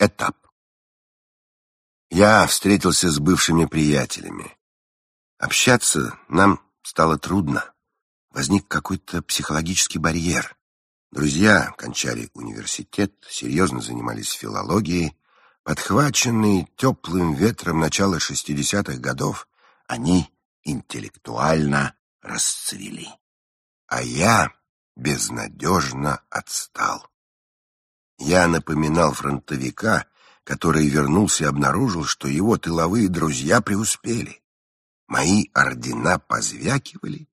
Этап. Я встретился с бывшими приятелями. Общаться нам стало трудно. Возник какой-то психологический барьер. Друзья кончали университет, серьезно занимались филологией. Подхваченные теплым ветром начала 60-х годов, они интеллектуально расцвели. А я безнадежно отстал. Я напоминал фронтовика, который вернулся и обнаружил, что его тыловые друзья преуспели. Мои ордена позвякивали,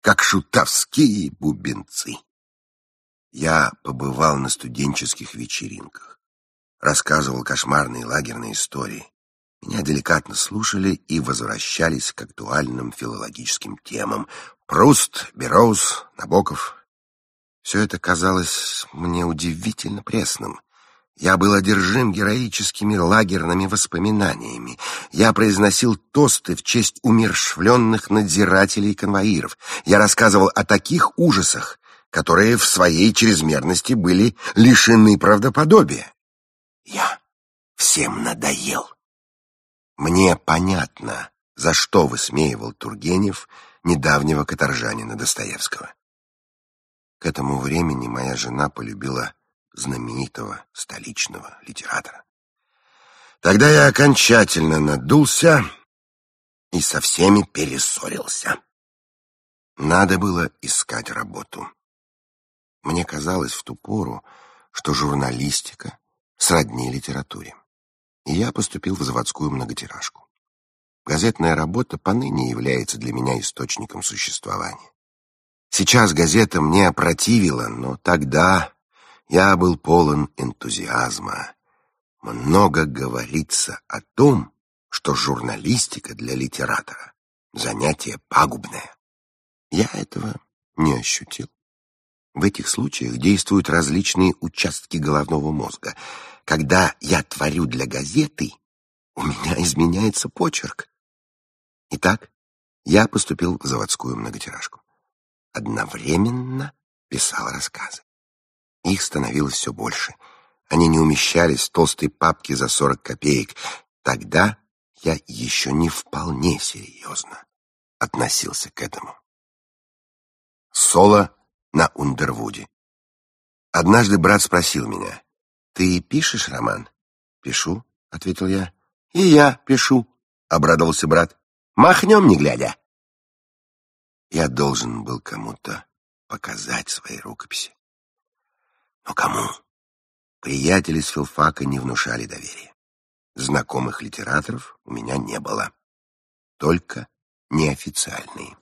как шутовские бубенцы. Я побывал на студенческих вечеринках, рассказывал кошмарные лагерные истории. Меня деликатно слушали и возвращались к актуальным филологическим темам. Пруст, Бероуз, Набоков. Все это казалось мне удивительно пресным. Я был одержим героическими лагерными воспоминаниями. Я произносил тосты в честь умершвленных надзирателей и конвоиров. Я рассказывал о таких ужасах, которые в своей чрезмерности были лишены правдоподобия. Я всем надоел. Мне понятно, за что высмеивал Тургенев недавнего каторжанина Достоевского. К этому времени моя жена полюбила знаменитого столичного литератора. Тогда я окончательно надулся и со всеми перессорился. Надо было искать работу. Мне казалось в ту пору, что журналистика сродни литературе. И я поступил в заводскую многотиражку. Газетная работа поныне является для меня источником существования. Сейчас газета мне опротивила, но тогда я был полон энтузиазма. Много говорится о том, что журналистика для литератора — занятие пагубное. Я этого не ощутил. В этих случаях действуют различные участки головного мозга. Когда я творю для газеты, у меня изменяется почерк. Итак, я поступил в заводскую многотиражку. Одновременно писал рассказы. Их становилось все больше. Они не умещались в толстой папке за сорок копеек. Тогда я еще не вполне серьезно относился к этому. Соло на Ундервуде. Однажды брат спросил меня, «Ты пишешь роман?» «Пишу», — ответил я. «И я пишу», — обрадовался брат. «Махнем, не глядя». Я должен был кому-то показать свои рукописи. Но кому? Приятели с филфака не внушали доверия. Знакомых литераторов у меня не было. Только неофициальные.